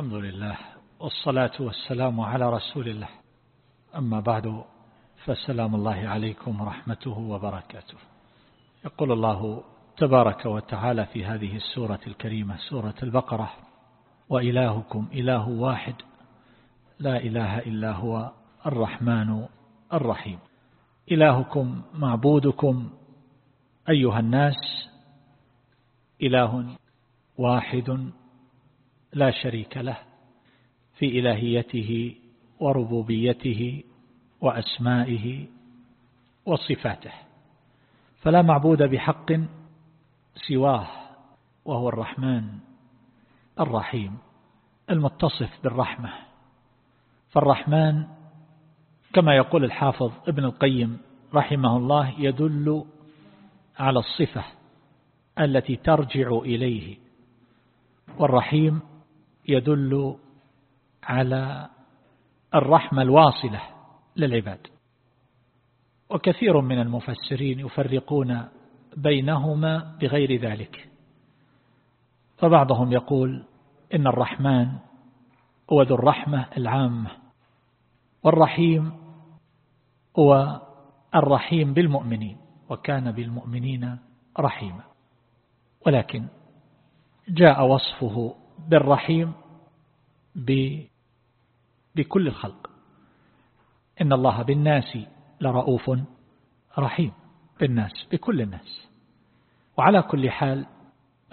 الحمد لله والصلاة والسلام على رسول الله. أما بعد فالسلام الله عليكم ورحمته وبركاته. يقول الله تبارك وتعالى في هذه السورة الكريمة سورة البقرة وإلهكم إله واحد لا إله إلا هو الرحمن الرحيم. إلهكم معبودكم أيها الناس إله واحد لا شريك له في إلهيته وربوبيته وأسمائه وصفاته. فلا معبود بحق سواه وهو الرحمن الرحيم المتصف بالرحمة. فالرحمن كما يقول الحافظ ابن القيم رحمه الله يدل على الصفة التي ترجع إليه. والرحيم يدل على الرحمة الواصلة للعباد. وكثير من المفسرين يفرقون بينهما بغير ذلك. فبعضهم يقول إن الرحمن هو ذو الرحمة العامة والرحيم هو الرحيم بالمؤمنين وكان بالمؤمنين رحيما. ولكن جاء وصفه بالرحيم بكل الخلق. إن الله بالناس لرؤوف رحيم بالناس بكل الناس. وعلى كل حال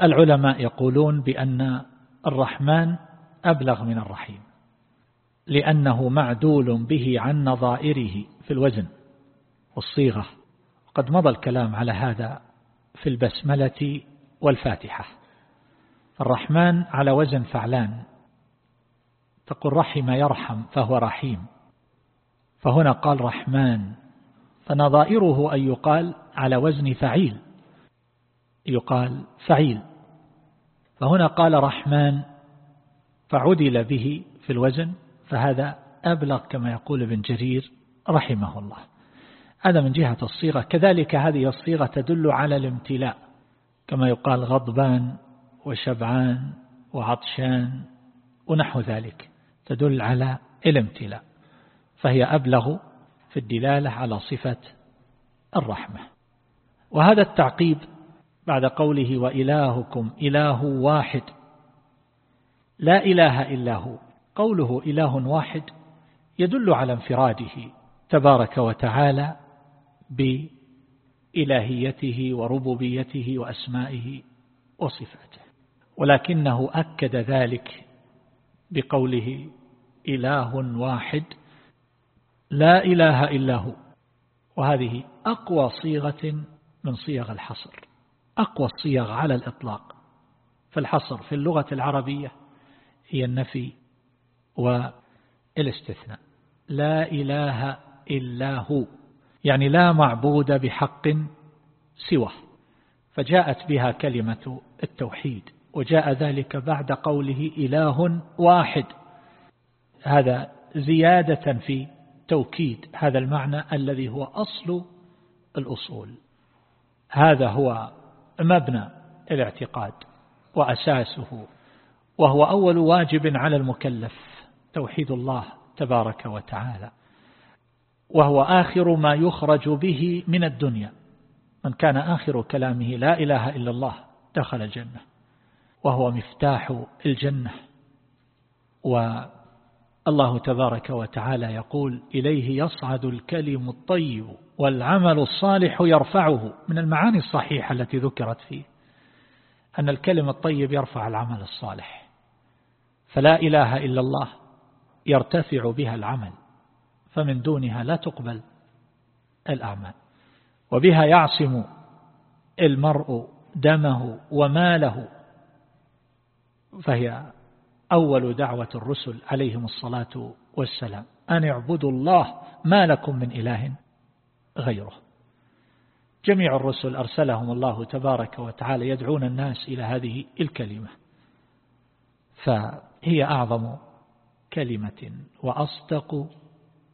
العلماء يقولون بأن الرحمن أبلغ من الرحيم لأنه معدول به عن نظائره في الوزن والصيغة. قد مضى الكلام على هذا في البسملة والفاتحة. الرحمن على وزن فعلان. تقول رحم يرحم فهو رحيم. فهنا قال رحمن. فنظائره أن يقال على وزن فعيل. يقال فعيل. فهنا قال رحمن. فعدل به في الوزن. فهذا أبلغ كما يقول ابن جرير رحمه الله. هذا من جهة الصيغة. كذلك هذه الصيغة تدل على الامتلاء. كما يقال غضبان. وشبعان وعطشان ونحو ذلك تدل على الامتلاء فهي أبلغ في الدلالة على صفة الرحمة. وهذا التعقيب بعد قوله وإلهكم إله واحد لا إله إلا هو. قوله إله واحد يدل على انفراده تبارك وتعالى بإلهيته وربوبيته وأسمائه وصفاته. ولكنه أكد ذلك بقوله إله واحد لا إله إلا هو. وهذه أقوى صيغة من صيغ الحصر أقوى الصيغ على الإطلاق. فالحصر في اللغة العربية هي النفي والاستثناء. لا إله إلا هو يعني لا معبود بحق سواه. فجاءت بها كلمة التوحيد. وجاء ذلك بعد قوله إله واحد. هذا زيادة في توكيد هذا المعنى الذي هو أصل الأصول. هذا هو مبنى الاعتقاد وأساسه وهو أول واجب على المكلف توحيد الله تبارك وتعالى وهو آخر ما يخرج به من الدنيا. من كان آخر كلامه لا إله إلا الله دخل الجنة. وهو مفتاح الجنة. والله تبارك وتعالى يقول إليه يصعد الكلم الطيب والعمل الصالح يرفعه. من المعاني الصحيحة التي ذكرت فيه أن الكلم الطيب يرفع العمل الصالح. فلا إله إلا الله يرتفع بها العمل فمن دونها لا تقبل الأعمال. وبها يعصم المرء دمه وماله فهي أول دعوة الرسل عليهم الصلاة والسلام. أن اعبدوا الله ما لكم من إله غيره. جميع الرسل أرسلهم الله تبارك وتعالى يدعون الناس إلى هذه الكلمة. فهي أعظم كلمة وأصدق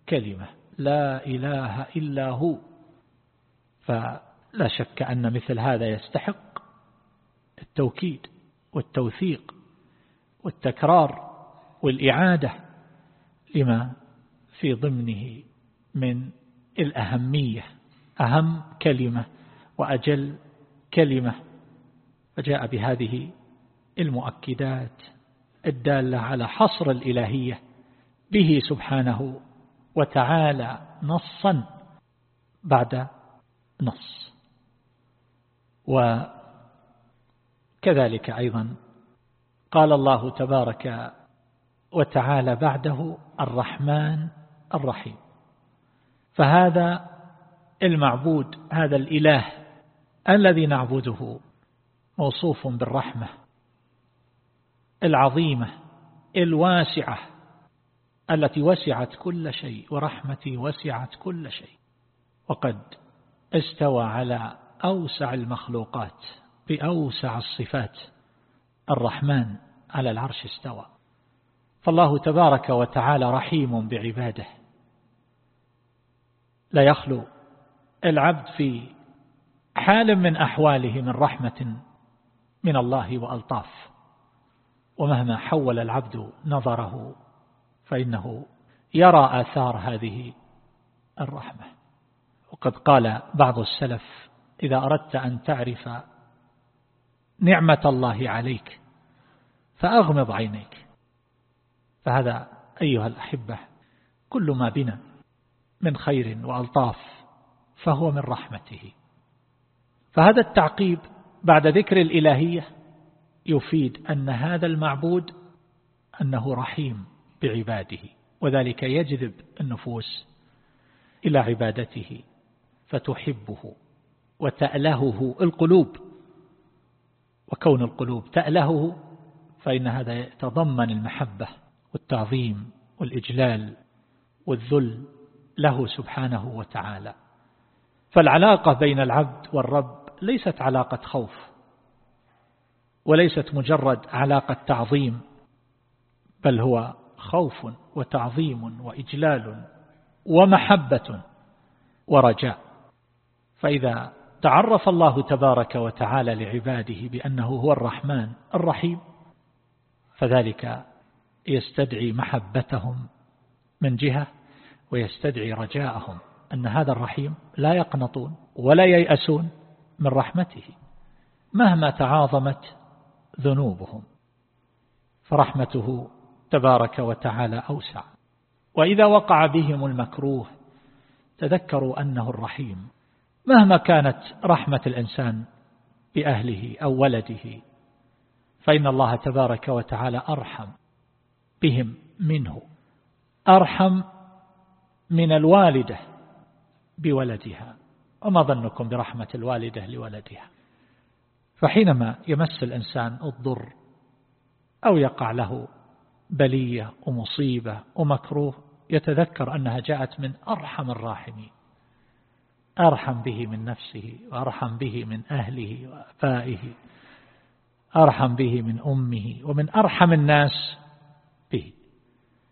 كلمة. لا إله إلا هو. فلا شك أن مثل هذا يستحق التوكيد والتوثيق. والتكرار والإعادة لما في ضمنه من الأهمية. أهم كلمة وأجل كلمة. فجاء بهذه المؤكدات الدالة على حصر الإلهية به سبحانه وتعالى نصا بعد نص. وكذلك أيضا قال الله تبارك وتعالى بعده الرحمن الرحيم. فهذا المعبود هذا الإله الذي نعبده موصوف بالرحمة العظيمة الواسعة التي وسعت كل شيء ورحمتي وسعت كل شيء. وقد استوى على أوسع المخلوقات بأوسع الصفات. الرحمن على العرش استوى. فالله تبارك وتعالى رحيم بعباده. لا يخلو العبد في حال من أحواله من رحمة من الله وألطاف. ومهما حول العبد نظره فإنه يرى آثار هذه الرحمة. وقد قال بعض السلف إذا أردت أن تعرف نعمة الله عليك فأغمض عينيك. فهذا أيها الأحبة كل ما بنا من خير وألطاف فهو من رحمته. فهذا التعقيب بعد ذكر الإلهية يفيد أن هذا المعبود أنه رحيم بعباده وذلك يجذب النفوس إلى عبادته فتحبه وتألهه القلوب. وكون القلوب تألهه فإن هذا يتضمن المحبة والتعظيم والإجلال والذل له سبحانه وتعالى. فالعلاقة بين العبد والرب ليست علاقة خوف وليست مجرد علاقة تعظيم بل هو خوف وتعظيم وإجلال ومحبة ورجاء. فإذا تعرف الله تبارك وتعالى لعباده بأنه هو الرحمن الرحيم. فذلك يستدعي محبتهم من جهة ويستدعي رجاءهم أن هذا الرحيم لا يقنطون ولا ييأسون من رحمته مهما تعاظمت ذنوبهم. فرحمته تبارك وتعالى أوسع. وإذا وقع بهم المكروه تذكروا أنه الرحيم. مهما كانت رحمة الإنسان بأهله أو ولده فإن الله تبارك وتعالى أرحم بهم منه أرحم من الوالدة بولدها. وما ظنكم برحمة الوالدة لولدها؟ فحينما يمس الإنسان الضر أو يقع له بلية ومصيبة ومكروه يتذكر أنها جاءت من أرحم الراحمين. أرحم به من نفسه وأرحم به من أهله وأبائه أرحم به من أمه ومن أرحم الناس به.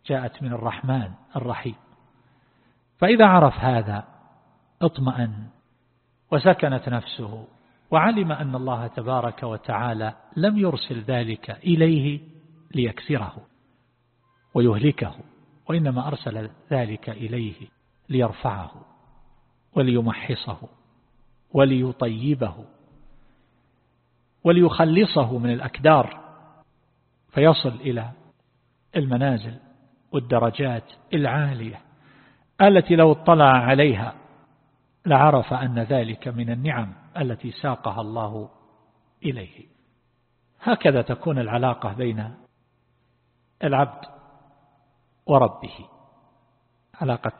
جاءت من الرحمن الرحيم. فإذا عرف هذا اطمأن وسكنت نفسه وعلم أن الله تبارك وتعالى لم يرسل ذلك إليه ليكسره ويهلكه وإنما أرسل ذلك إليه ليرفعه. وليمحصه وليطيبه وليخلصه من الأكدار فيصل إلى المنازل والدرجات العالية التي لو اطلع عليها لعرف أن ذلك من النعم التي ساقها الله إليه. هكذا تكون العلاقة بين العبد وربه علاقة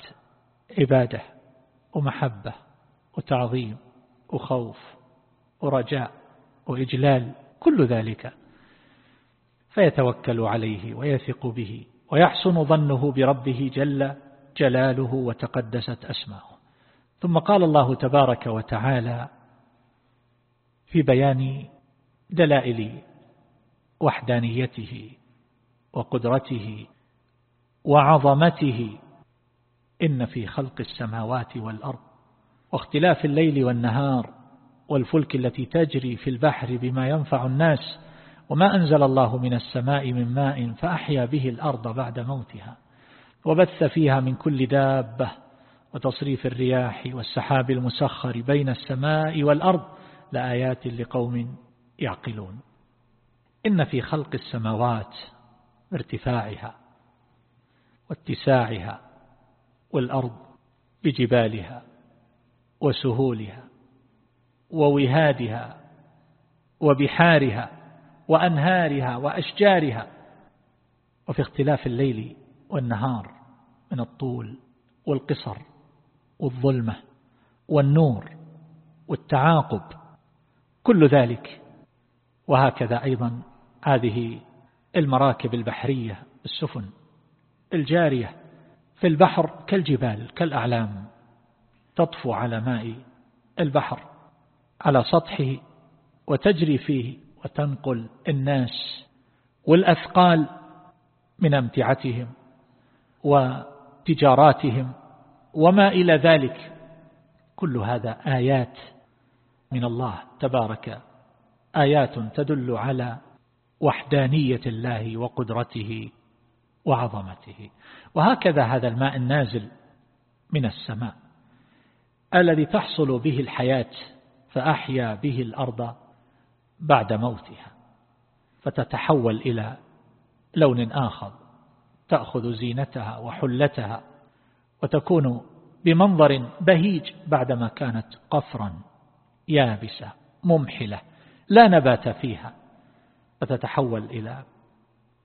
عبادة. ومحبة وتعظيم وخوف ورجاء وإجلال كل ذلك فيتوكل عليه ويثق به ويحسن ظنه بربه جل جلاله وتقدست أسماؤه. ثم قال الله تبارك وتعالى في بيان دلائل وحدانيته وقدرته وعظمته إن في خلق السماوات والأرض واختلاف الليل والنهار والفلك التي تجري في البحر بما ينفع الناس وما أنزل الله من السماء من ماء فأحيا به الأرض بعد موتها وبث فيها من كل دابة وتصريف الرياح والسحاب المسخر بين السماء والأرض لآيات لقوم يعقلون إن في خلق السماوات ارتفاعها واتساعها والأرض بجبالها وسهولها ووهادها وبحارها وأنهارها وأشجارها وفي اختلاف الليل والنهار من الطول والقصر والظلمة والنور والتعاقب كل ذلك وهكذا أيضا هذه المراكب البحرية السفن الجارية في البحر كالجبال كالأعلام تطفو على ماء البحر على سطحه وتجري فيه وتنقل الناس والأثقال من أمتعتهم وتجاراتهم وما إلى ذلك. كل هذا آيات من الله تبارك آيات تدل على وحدانية الله وقدرته. وعظمته. وهكذا هذا الماء النازل من السماء الذي تحصل به الحياة فأحيا به الأرض بعد موتها فتتحول إلى لون آخر تأخذ زينتها وحلتها وتكون بمنظر بهيج بعدما كانت قفرا يابسة ممحلة لا نبات فيها فتتحول إلى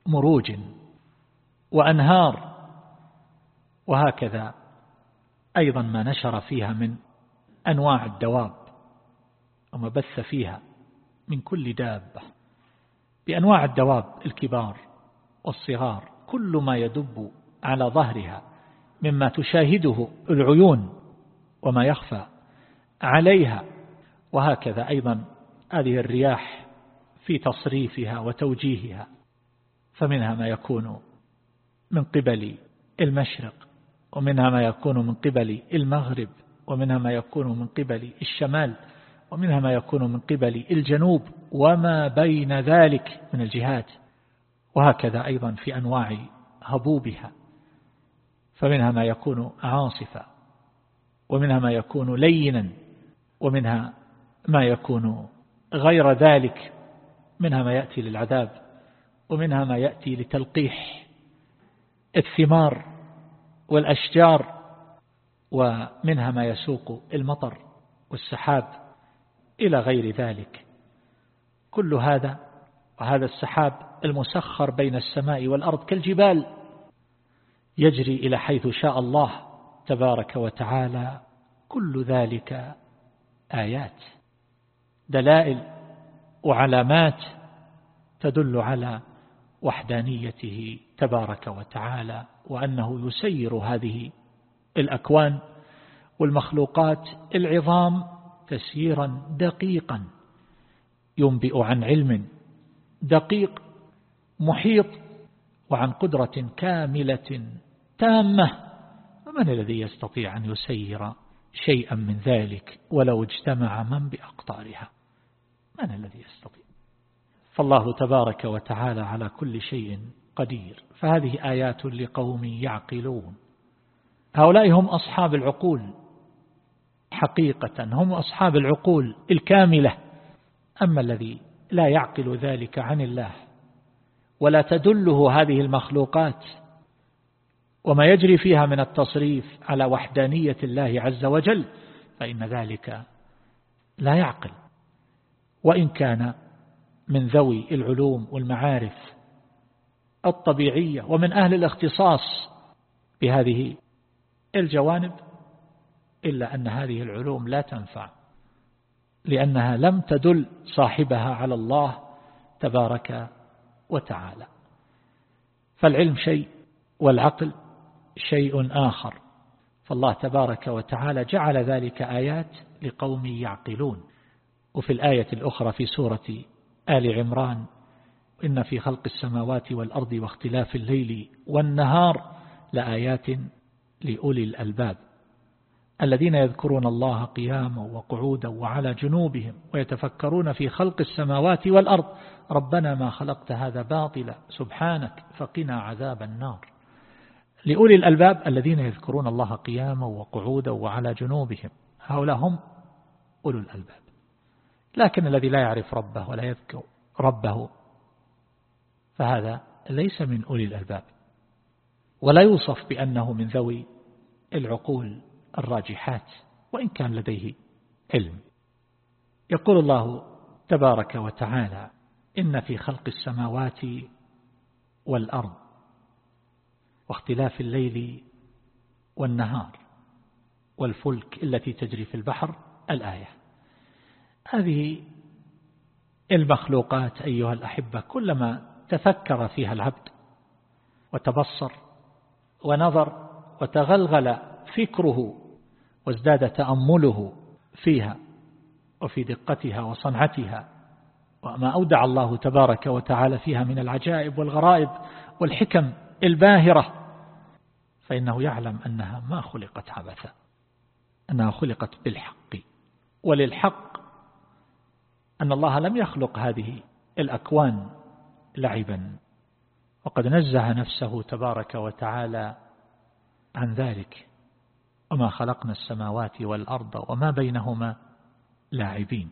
مروج وأنهار. وهكذا أيضا ما نشر فيها من أنواع الدواب وما بث فيها من كل دابة. بأنواع الدواب الكبار والصغار كل ما يدب على ظهرها مما تشاهده العيون وما يخفى عليها. وهكذا أيضا هذه الرياح في تصريفها وتوجيهها فمنها ما يكون من قبل المشرق ومنها ما يكون من قبل المغرب ومنها ما يكون من قبل الشمال ومنها ما يكون من قبل الجنوب وما بين ذلك من الجهات. وهكذا أيضا في أنواع هبوبها. فمنها ما يكون عاصفا ومنها ما يكون لينا ومنها ما يكون غير ذلك منها ما يأتي للعذاب ومنها ما يأتي لتلقيح. الثمار والأشجار ومنها ما يسوق المطر والسحاب إلى غير ذلك. كل هذا وهذا السحاب المسخر بين السماء والأرض كالجبال يجري إلى حيث شاء الله تبارك وتعالى. كل ذلك آيات دلائل وعلامات تدل على وحدانيته تبارك وتعالى وأنه يسير هذه الأكوان والمخلوقات العظام تسييرا دقيقا ينبئ عن علم دقيق محيط وعن قدرة كاملة تامة ومن الذي يستطيع أن يسير شيئا من ذلك ولو اجتمع من بأقطارها؟ من الذي يستطيع؟ فالله تبارك وتعالى على كل شيء قدير. فهذه آيات لقوم يعقلون. هؤلاء هم أصحاب العقول. حقيقة هم أصحاب العقول الكاملة. أما الذي لا يعقل ذلك عن الله ولا تدله هذه المخلوقات وما يجري فيها من التصريف على وحدانية الله عز وجل فإن ذلك لا يعقل. وإن كان من ذوي العلوم والمعارف الطبيعية ومن أهل الاختصاص بهذه الجوانب إلا أن هذه العلوم لا تنفع لأنها لم تدل صاحبها على الله تبارك وتعالى. فالعلم شيء والعقل شيء آخر. فالله تبارك وتعالى جعل ذلك آيات لقوم يعقلون. وفي الآية الأخرى في سورة آل عمران إن في خلق السماوات والأرض واختلاف الليل والنهار لآيات لأولي الألباب. الذين يذكرون الله قياما وقعودا وعلى جنوبهم ويتفكرون في خلق السماوات والأرض ربنا ما خلقت هذا باطلا سبحانك فقنا عذاب النار. لأولي الألباب الذين يذكرون الله قياما وقعودا وعلى جنوبهم هؤلاء هم أولو الألباب. لكن الذي لا يعرف ربه ولا يذكر ربه فهذا ليس من أولي الألباب. ولا يوصف بأنه من ذوي العقول الراجحات وإن كان لديه علم. يقول الله تبارك وتعالى إن في خلق السماوات والأرض واختلاف الليل والنهار والفلك التي تجري في البحر الآية. هذه المخلوقات أيها الأحبة كلما تفكر فيها العبد وتبصر ونظر وتغلغل فكره وازداد تأمله فيها وفي دقتها وصنعتها وما أودع الله تبارك وتعالى فيها من العجائب والغرائب والحكم الباهرة فإنه يعلم أنها ما خلقت عبثا أنها خلقت بالحق وللحق أن الله لم يخلق هذه الأكوان لعبا. وقد نزه نفسه تبارك وتعالى عن ذلك. وما خلقنا السماوات والأرض وما بينهما لاعبين.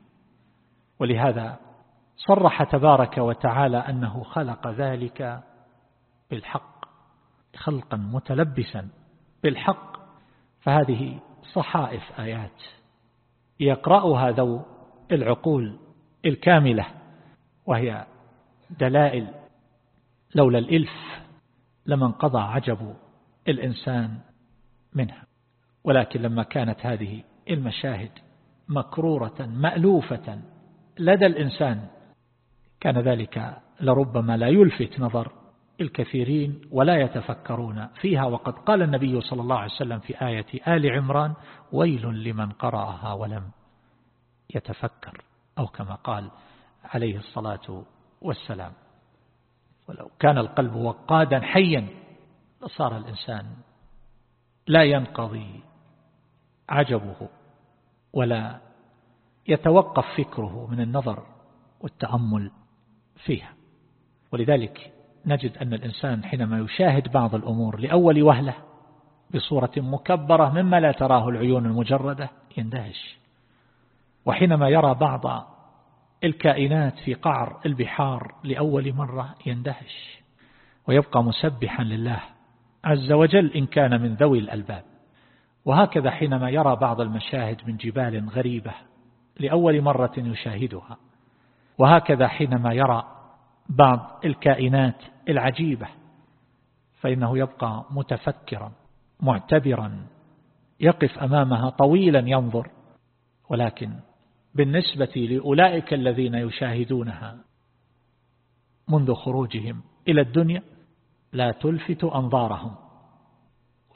ولهذا صرح تبارك وتعالى أنه خلق ذلك بالحق خلقا متلبسا بالحق. فهذه صحائف آيات يقرأها ذو العقول. الكاملة وهي دلائل لولا الإلف لما انقضى عجب الإنسان منها. ولكن لما كانت هذه المشاهد مكرورة مألوفة لدى الإنسان كان ذلك لربما لا يلفت نظر الكثيرين ولا يتفكرون فيها. وقد قال النبي صلى الله عليه وسلم في آية آل عمران ويل لمن قرأها ولم يتفكر. أو كما قال عليه الصلاة والسلام. ولو كان القلب وقادا حيا لصار الإنسان لا ينقضي عجبه ولا يتوقف فكره من النظر والتأمل فيها. ولذلك نجد أن الإنسان حينما يشاهد بعض الأمور لأول وهلة بصورة مكبرة مما لا تراه العيون المجردة يندهش. وحينما يرى بعض الكائنات في قعر البحار لأول مرة يندهش ويبقى مسبحا لله عز وجل إن كان من ذوي الألباب. وهكذا حينما يرى بعض المشاهد من جبال غريبة لأول مرة يشاهدها. وهكذا حينما يرى بعض الكائنات العجيبة فإنه يبقى متفكرا معتبرا يقف أمامها طويلا ينظر. ولكن بالنسبة لأولئك الذين يشاهدونها منذ خروجهم إلى الدنيا لا تلفت أنظارهم.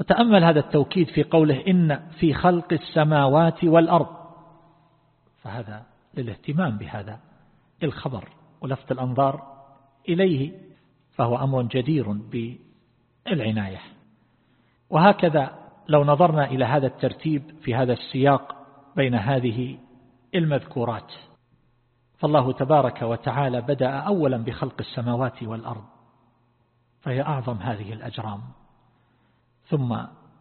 وتأمل هذا التوكيد في قوله إن في خلق السماوات والأرض. فهذا للاهتمام بهذا الخبر ولفت الأنظار إليه فهو أمر جدير بالعناية. وهكذا لو نظرنا إلى هذا الترتيب في هذا السياق بين هذه المذكورات. فالله تبارك وتعالى بدأ أولا بخلق السماوات والأرض فهي أعظم هذه الأجرام. ثم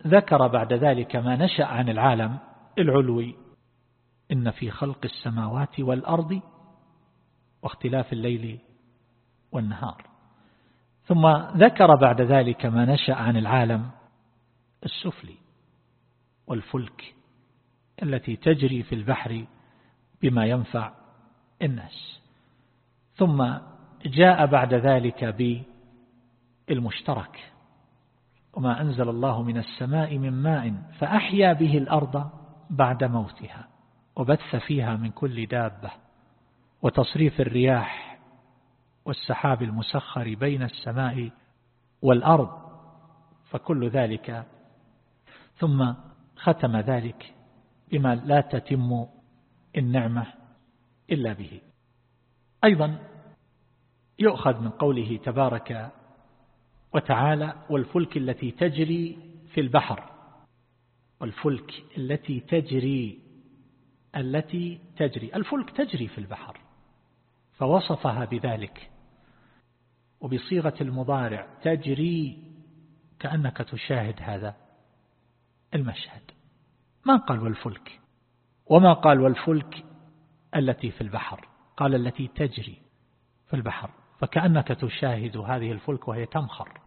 ذكر بعد ذلك ما نشأ عن العالم العلوي إن في خلق السماوات والأرض واختلاف الليل والنهار. ثم ذكر بعد ذلك ما نشأ عن العالم السفلي والفلك التي تجري في البحر بما ينفع الناس. ثم جاء بعد ذلك بالمشترك وما أنزل الله من السماء من ماء فأحيا به الأرض بعد موتها وبث فيها من كل دابة. وتصريف الرياح والسحاب المسخر بين السماء والأرض فكل ذلك. ثم ختم ذلك بما لا تتم النعمة إلا به. أيضا يؤخذ من قوله تبارك وتعالى والفلك التي تجري في البحر والفلك التي تجري التي تجري الفلك تجري في البحر فوصفها بذلك وبصيغة المضارع تجري كأنك تشاهد هذا المشهد. ما قال والفلك؟ وما قال والفلك التي في البحر قال التي تجري في البحر فكأنك تشاهد هذه الفلك وهي تمخر.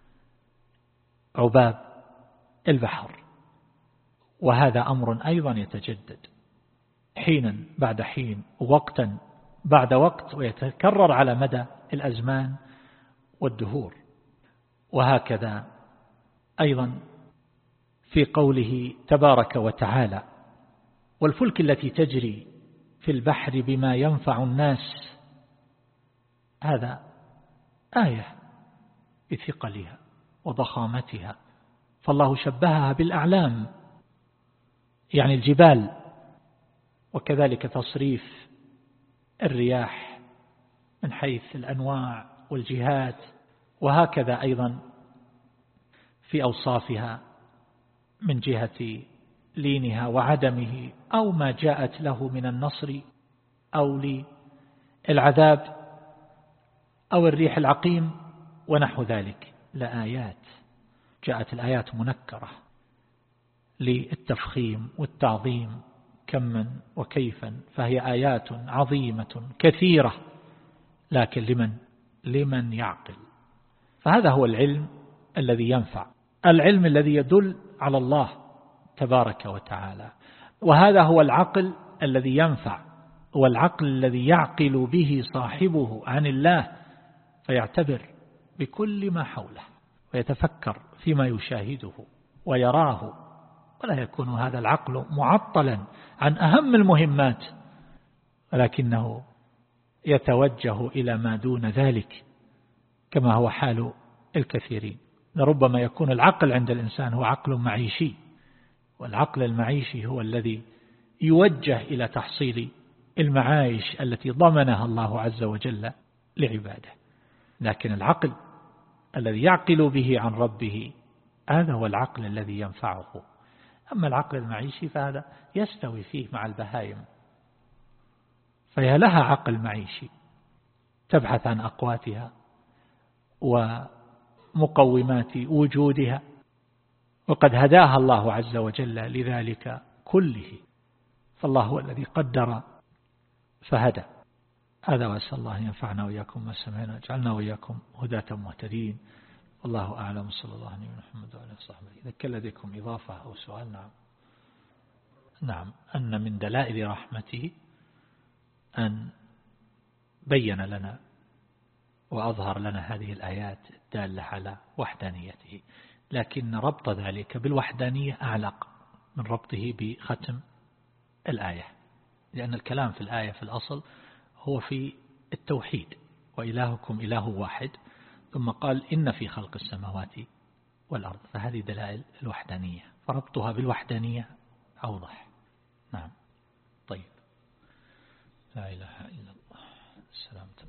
عباب البحر. وهذا أمر أيضا يتجدد. حينا بعد حين وقتا بعد وقت ويتكرر على مدى الأزمان والدهور. وهكذا أيضا في قوله تبارك وتعالى والفلك التي تجري في البحر بما ينفع الناس. هذا آية بثقلها وضخامتها فالله شبهها بالأعلام يعني الجبال وكذلك تصريف الرياح من حيث الأنواع والجهات وهكذا أيضا في أوصافها من جهة لينها وعدمه أو ما جاءت له من النصر أو للعذاب أو الريح العقيم ونحو ذلك. لآيات. جاءت الآيات منكرة للتفخيم والتعظيم. كما وكيفا فهي آيات عظيمة كثيرة. لكن لمن؟ لمن يعقل. فهذا هو العلم الذي ينفع. العلم الذي يدل على الله تبارك وتعالى. وهذا هو العقل الذي ينفع هو العقل الذي يعقل به صاحبه عن الله فيعتبر بكل ما حوله ويتفكر فيما يشاهده ويراه. ولا يكون هذا العقل معطلا عن أهم المهمات ولكنه يتوجه إلى ما دون ذلك كما هو حال الكثيرين. لربما يكون العقل عند الإنسان هو عقل معيشي. والعقل المعيشي هو الذي يوجه إلى تحصيل المعايش التي ضمنها الله عز وجل لعباده. لكن العقل الذي يعقل به عن ربه هذا هو العقل الذي ينفعه. أما العقل المعيشي فهذا يستوي فيه مع البهائم. فهي لها عقل معيشي تبحث عن أقواتها ومقومات وجودها. وقد هداها الله عز وجل لذلك كله. فالله هو الذي قدر فهدى. هذا وأسأل الله أن ينفعنا وإياكم ما سمعنا اجعلنا وإياكم هداة مهتدين. والله أعلم. صلى الله عليه محمد وعلى صحبه. إذا كان لديكم إضافة أو سؤال نعم. نعم. أن من دلائل رحمته أن بين لنا وأظهر لنا هذه الآيات الدالة على وحدانيته. لكن ربط ذلك بالوحدانية أعلق من ربطه بختم الآية. لأن الكلام في الآية في الأصل هو في التوحيد وإلهكم إله واحد. ثم قال إن في خلق السماوات والأرض فهذه دلائل الوحدانية. فربطها بالوحدانية أوضح. نعم. طيب. لا إله إلا الله. سلامة